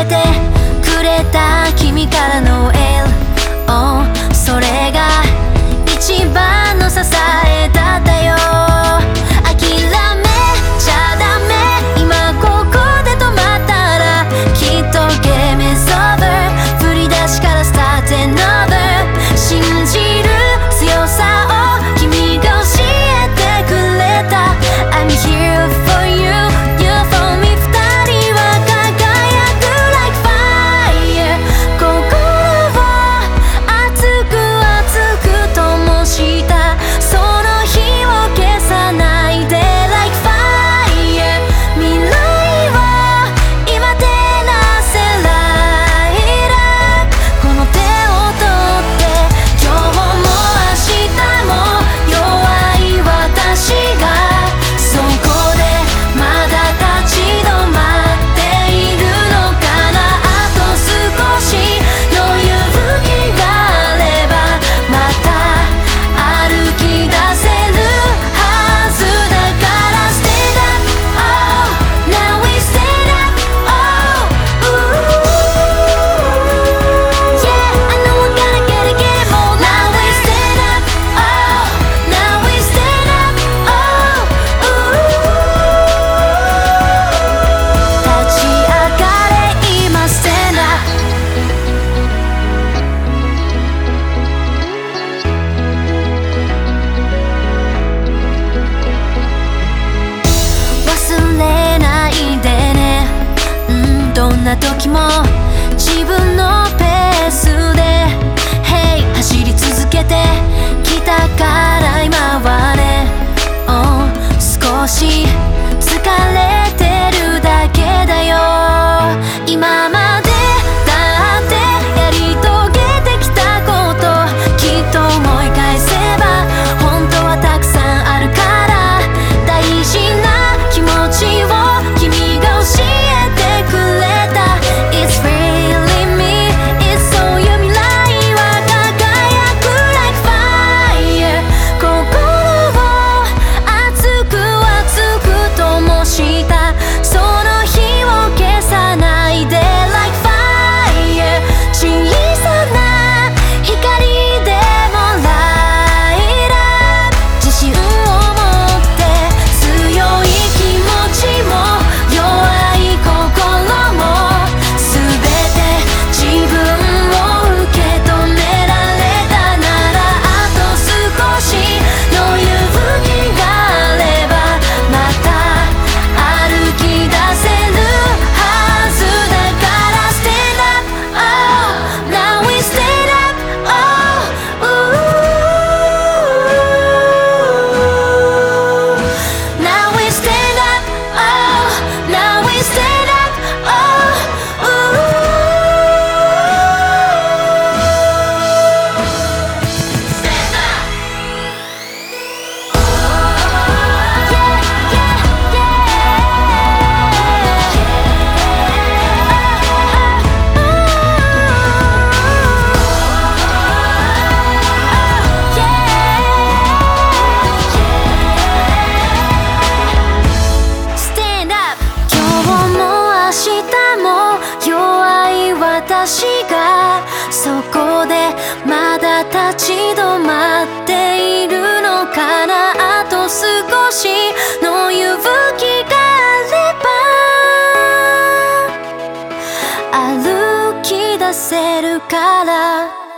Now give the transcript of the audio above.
Okay. な時も自分のペースで Hey 走り続けてきたから今はね、oh、少し私がそこでまだ立ち止まっているのかなあと少しの勇気があれば。歩き出せるから。